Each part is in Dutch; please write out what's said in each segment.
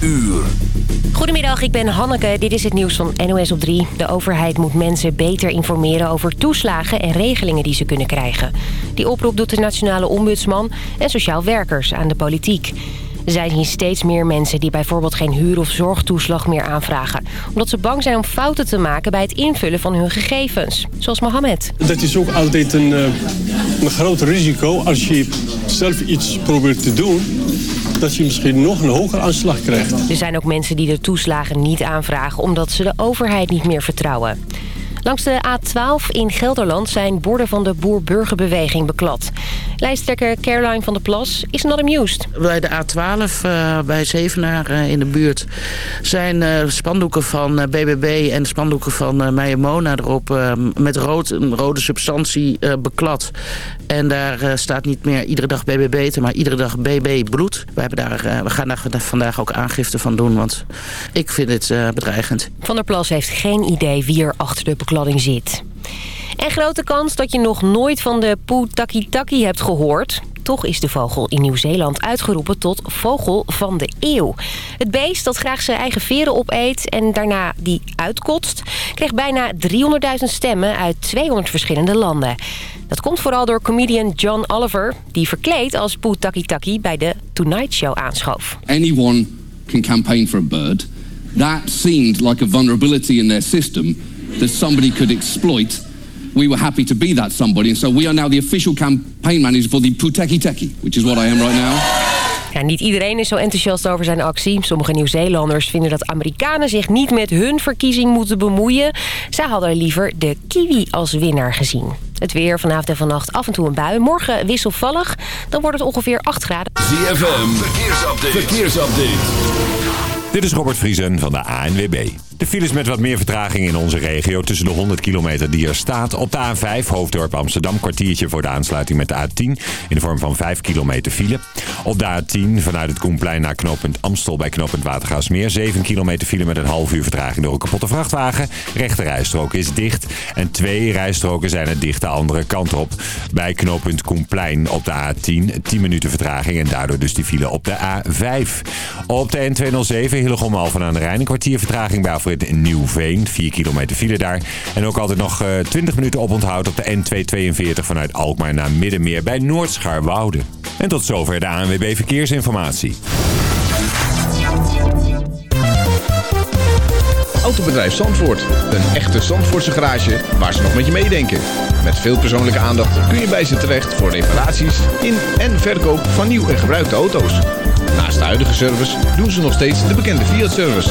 uur. Goedemiddag, ik ben Hanneke. Dit is het nieuws van NOS op 3. De overheid moet mensen beter informeren over toeslagen en regelingen die ze kunnen krijgen. Die oproep doet de nationale ombudsman en sociaal werkers aan de politiek. Er zien steeds meer mensen die bijvoorbeeld geen huur- of zorgtoeslag meer aanvragen. Omdat ze bang zijn om fouten te maken bij het invullen van hun gegevens. Zoals Mohammed. Dat is ook altijd een, eh, een groot risico als je zelf iets probeert te doen dat je misschien nog een hoger aanslag krijgt. Er zijn ook mensen die de toeslagen niet aanvragen... omdat ze de overheid niet meer vertrouwen. Langs de A12 in Gelderland zijn borden van de boer-burgerbeweging beklad. Lijsttrekker Caroline van der Plas is not amused. Bij de A12 uh, bij Zevenaar uh, in de buurt zijn uh, spandoeken van BBB en spandoeken van Meijer Mona erop met rood, een rode substantie beklad. En daar staat niet meer iedere dag BBB te, maar iedere dag BB bloed. We, hebben daar, we gaan daar vandaag ook aangifte van doen, want ik vind het bedreigend. Van der Plas heeft geen idee wie er achter de bekladding zit. En grote kans dat je nog nooit van de Putakitaki hebt gehoord. Toch is de vogel in Nieuw-Zeeland uitgeroepen tot vogel van de eeuw. Het beest dat graag zijn eigen veren opeet en daarna die uitkotst... kreeg bijna 300.000 stemmen uit 200 verschillende landen. Dat komt vooral door comedian John Oliver... die verkleed als Putakitaki bij de Tonight Show aanschoof. Anyone can campaign for a bird. That seemed like a vulnerability in their system... that somebody could exploit we were happy to be that somebody. And so we are now the official campaign manager for the Puteki Teki, which is what I am right now. Ja, niet iedereen is zo enthousiast over zijn actie. Sommige Nieuw-Zeelanders vinden dat Amerikanen zich niet met hun verkiezing moeten bemoeien. Zij hadden liever de kiwi als winnaar gezien. Het weer vanavond en vannacht af en toe een bui. Morgen wisselvallig, dan wordt het ongeveer 8 graden. ZFM, verkeersupdate. verkeersupdate. Dit is Robert Vriesen van de ANWB. De files met wat meer vertraging in onze regio tussen de 100 kilometer die er staat. Op de A5 Hoofddorp Amsterdam kwartiertje voor de aansluiting met de A10 in de vorm van 5 kilometer file. Op de A10 vanuit het Koenplein naar knooppunt Amstel bij knooppunt Watergaasmeer. 7 kilometer file met een half uur vertraging door een kapotte vrachtwagen. Rechte rijstrook is dicht en twee rijstroken zijn er dicht de andere kant op. Bij knooppunt Koenplein op de A10 10 minuten vertraging en daardoor dus die file op de A5. Op de N207 Hillegom Alphen aan de Rijn een kwartier vertraging bij in Nieuwveen. 4 kilometer file daar. En ook altijd nog uh, 20 minuten oponthoud op de N242 vanuit Alkmaar naar Middenmeer bij Noordscharwoude. En tot zover de ANWB Verkeersinformatie. Autobedrijf Zandvoort. Een echte Zandvoortse garage waar ze nog met je meedenken. Met veel persoonlijke aandacht kun je bij ze terecht voor reparaties in en verkoop van nieuw en gebruikte auto's. Naast de huidige service doen ze nog steeds de bekende Fiat-service.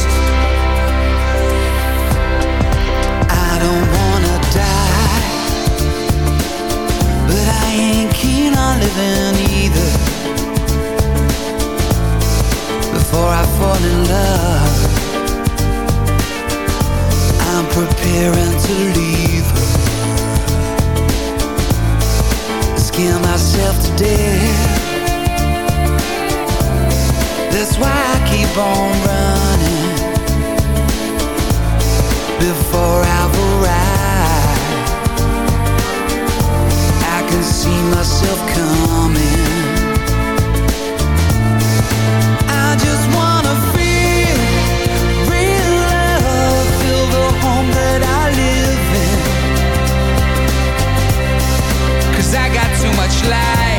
living either. Before I fall in love I'm preparing to leave her. Scare myself to death. That's why I keep on running. Before I myself coming. I just wanna feel real love Feel the home that I live I got too much life.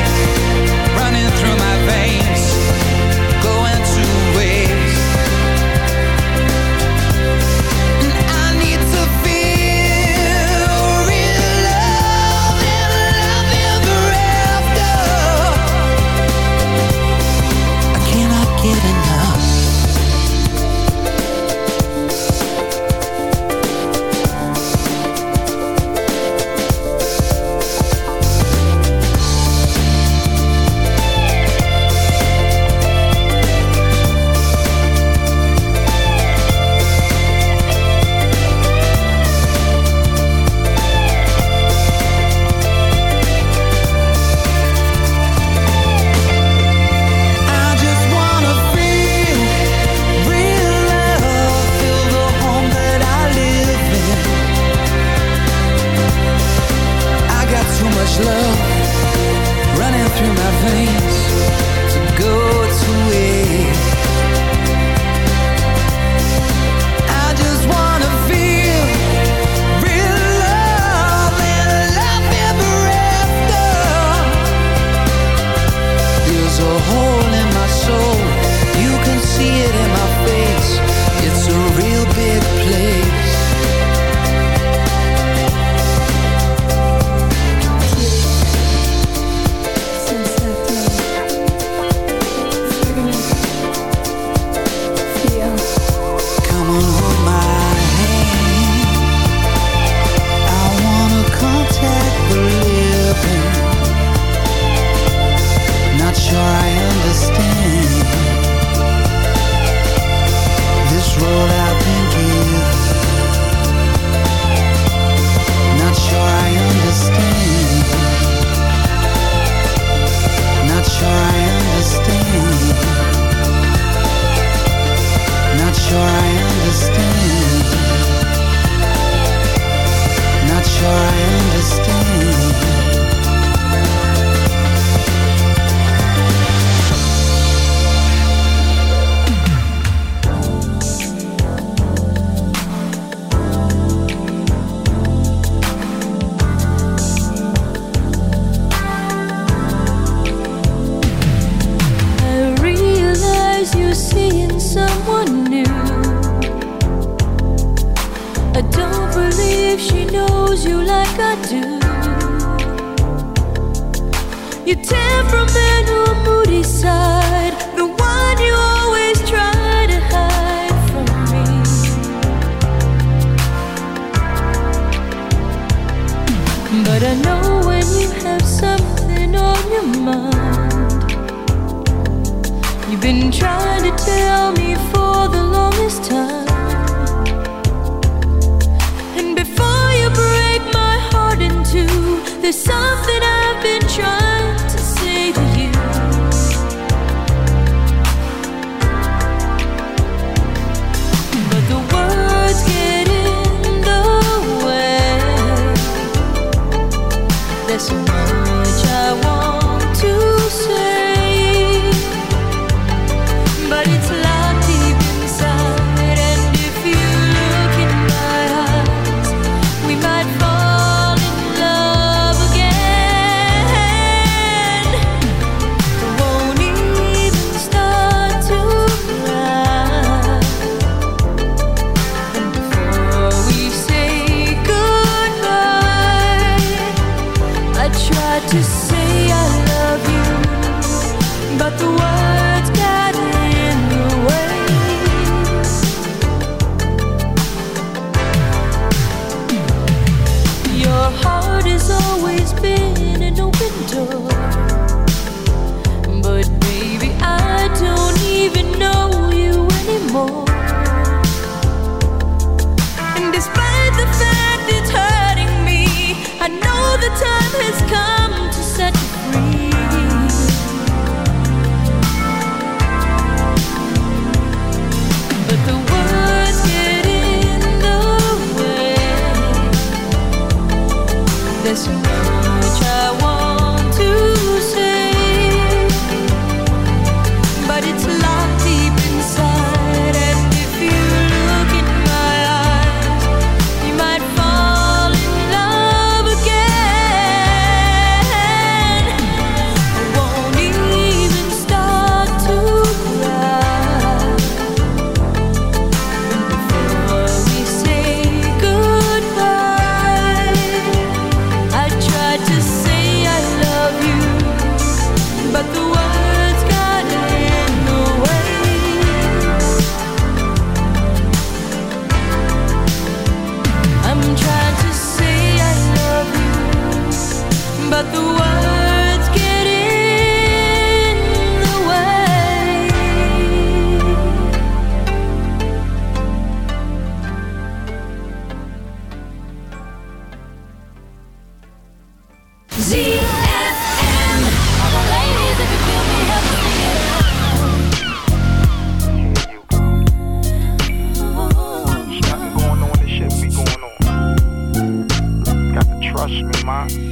Me, man.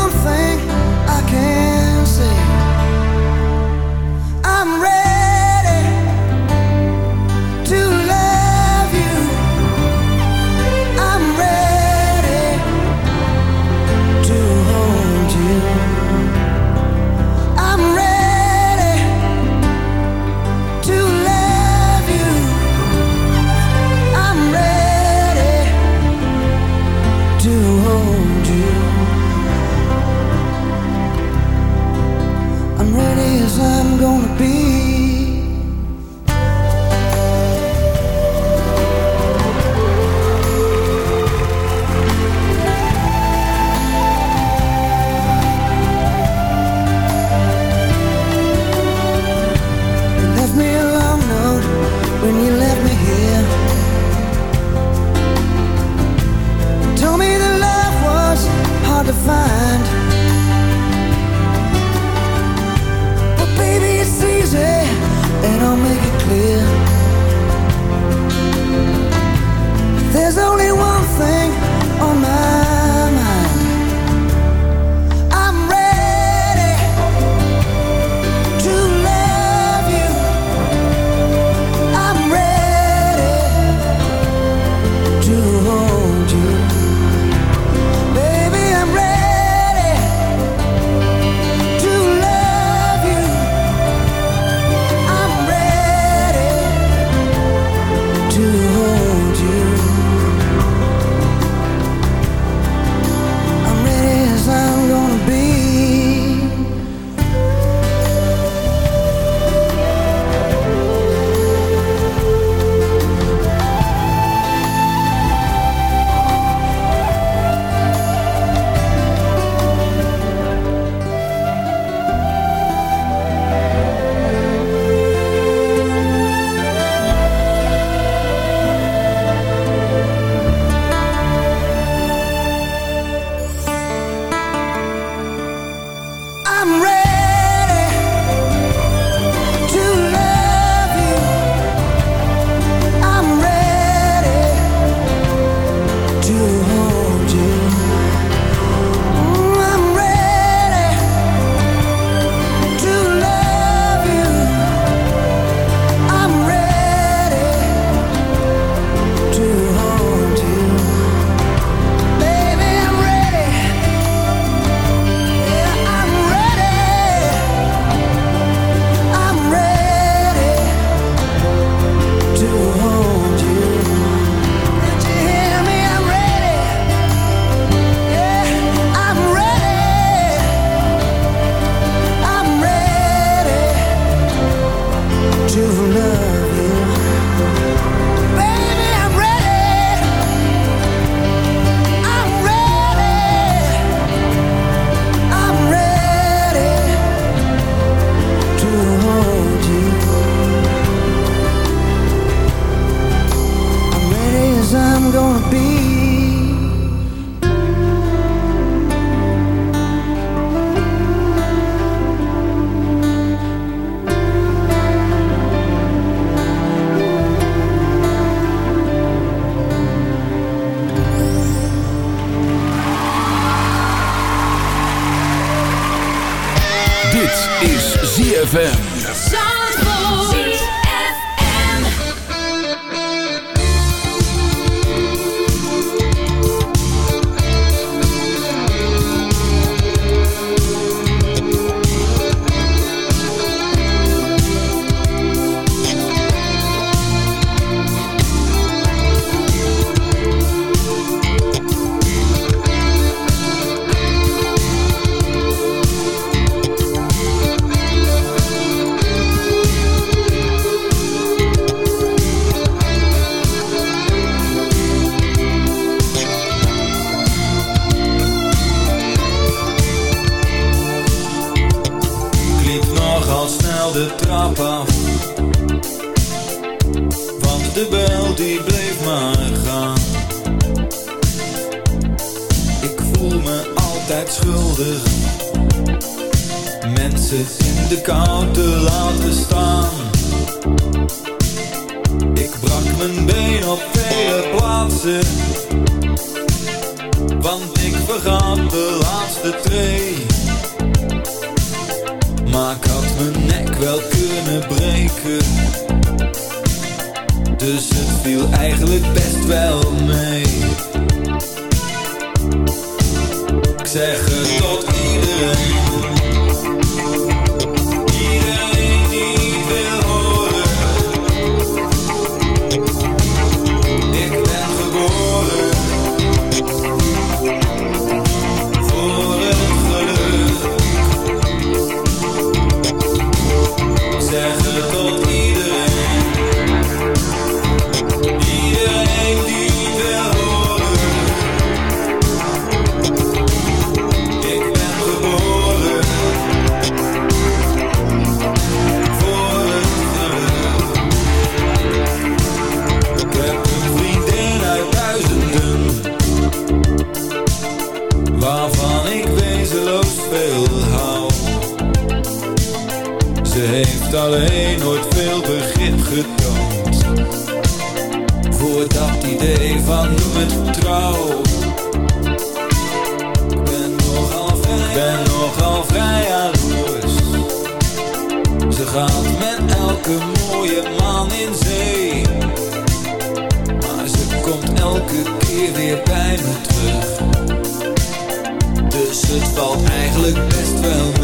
Dus het viel eigenlijk best wel mee. Ik zeg het tot iedereen. keer weer bij me terug. Dus het valt eigenlijk best wel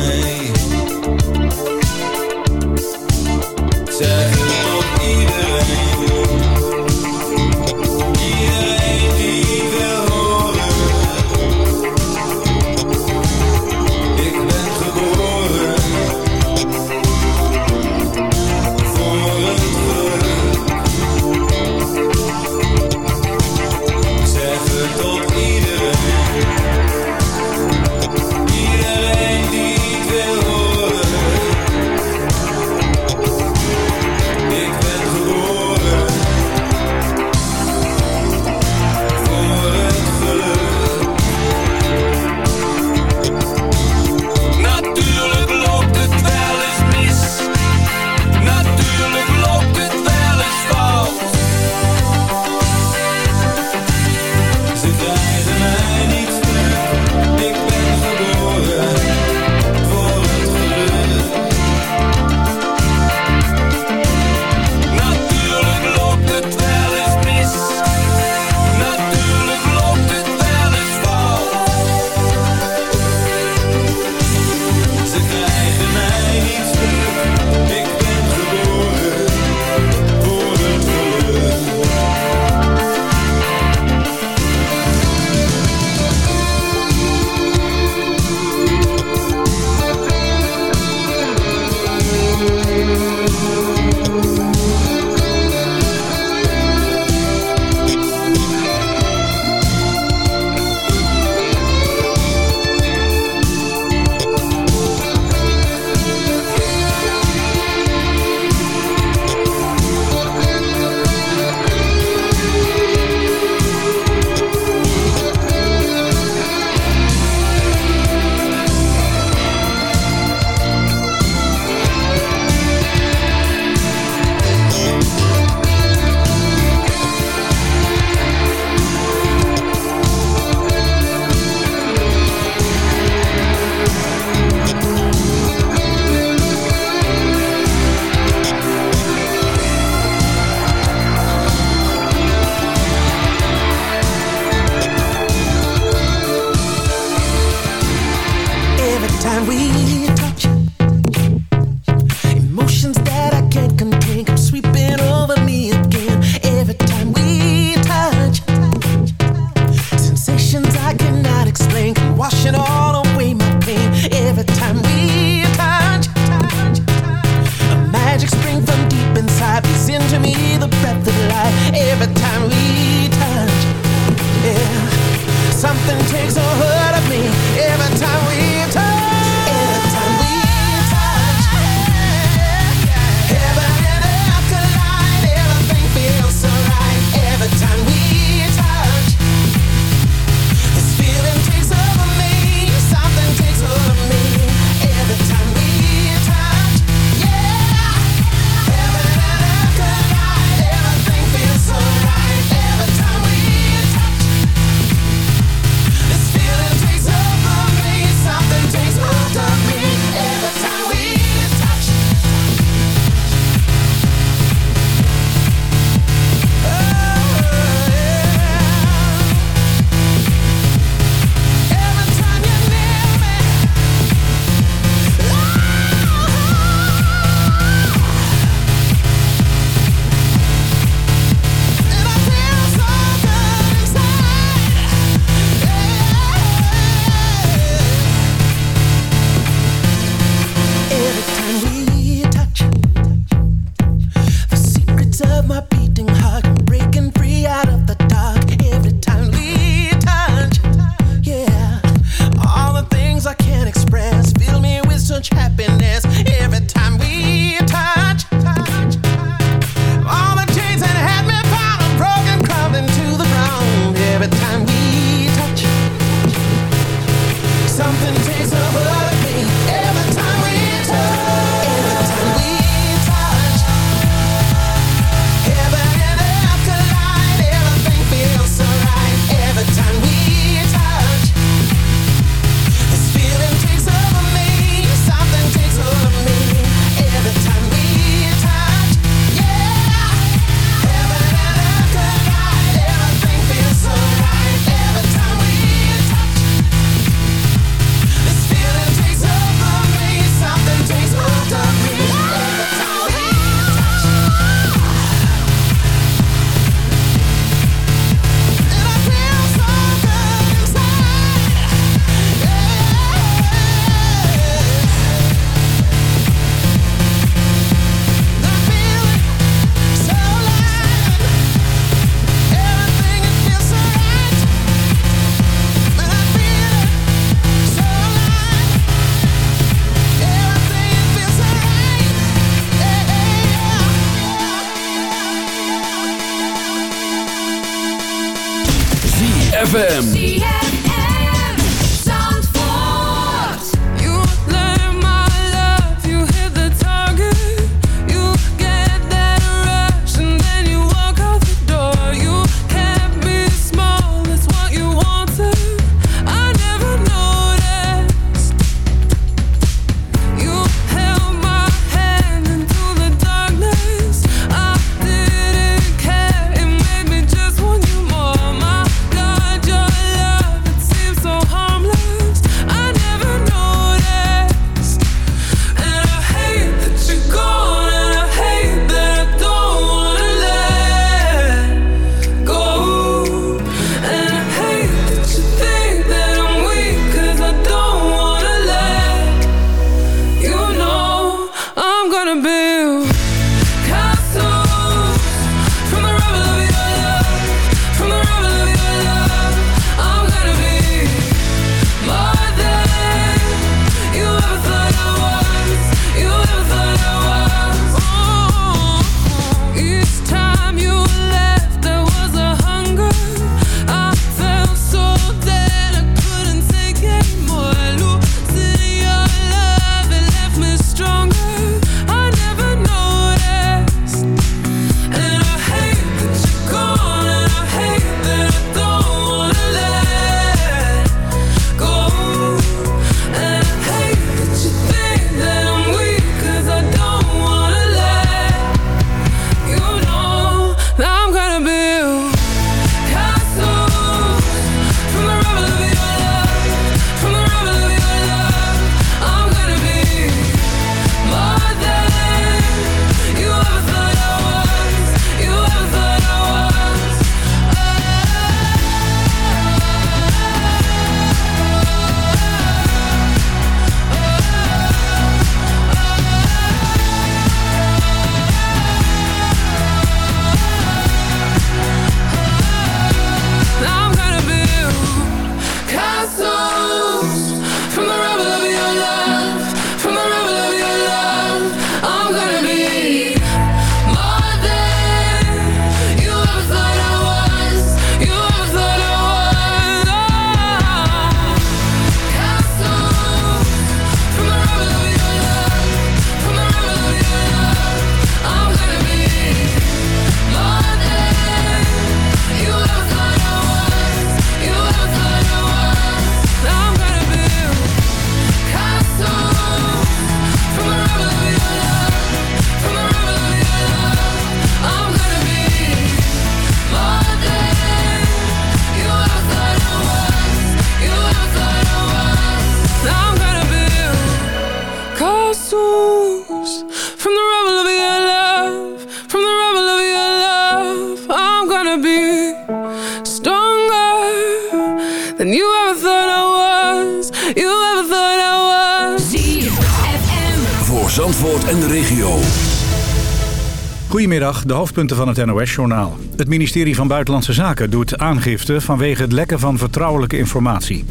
De hoofdpunten van het NOS-journaal. Het ministerie van Buitenlandse Zaken doet aangifte vanwege het lekken van vertrouwelijke informatie.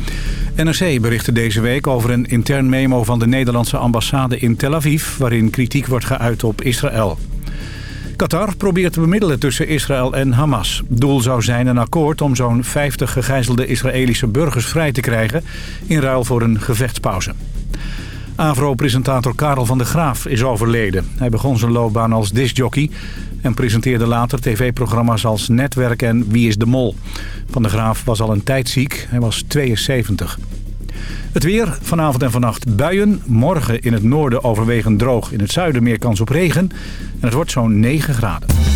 NRC berichtte deze week over een intern memo van de Nederlandse ambassade in Tel Aviv... waarin kritiek wordt geuit op Israël. Qatar probeert te bemiddelen tussen Israël en Hamas. Doel zou zijn een akkoord om zo'n 50 gegijzelde Israëlische burgers vrij te krijgen... in ruil voor een gevechtspauze. AVRO-presentator Karel van der Graaf is overleden. Hij begon zijn loopbaan als discjockey en presenteerde later tv-programma's als Netwerk en Wie is de Mol. Van der Graaf was al een tijd ziek, hij was 72. Het weer, vanavond en vannacht buien. Morgen in het noorden overwegend droog. In het zuiden meer kans op regen. En het wordt zo'n 9 graden.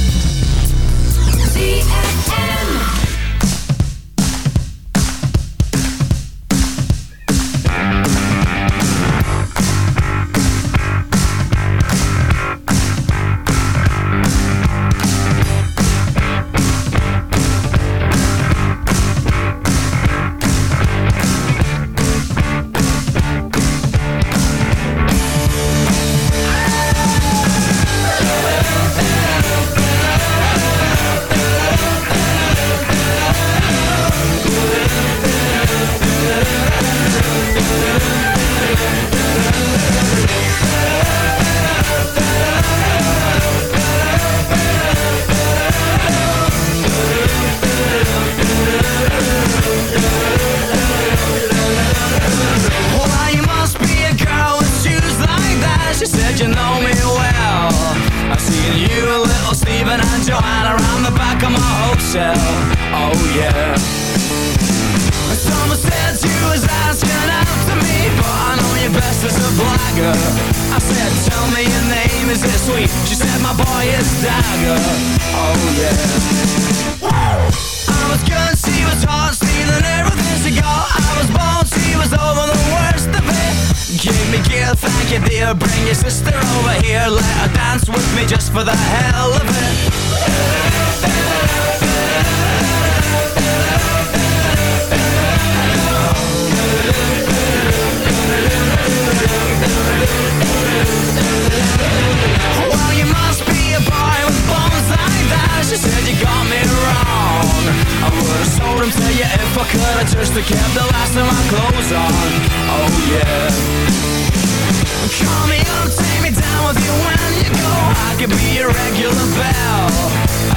Regular bell.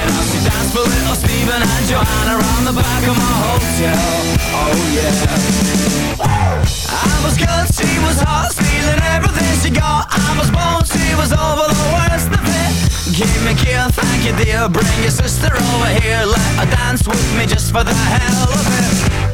And I'll see dance for little Stephen and Joanna around the back of my hotel. Oh yeah. I was good, she was hot, stealing everything she got. I was bold, she was over the worst of it. Give me a kill, thank you dear. Bring your sister over here, let her dance with me just for the hell of it.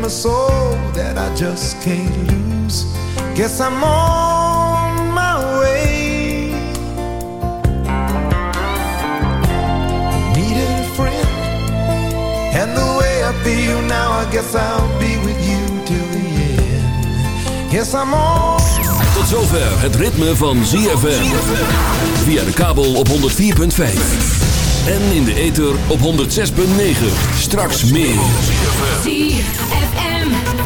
My soul that I just can't lose. Guess I'm on my way. Needed a friend, and the way I feel now, I guess I'll be with you till the end. Guess I'm on. Tot zover het ritme van ZFM. Via de kabel op 104.5. En in de ether op 106.9. Straks meer.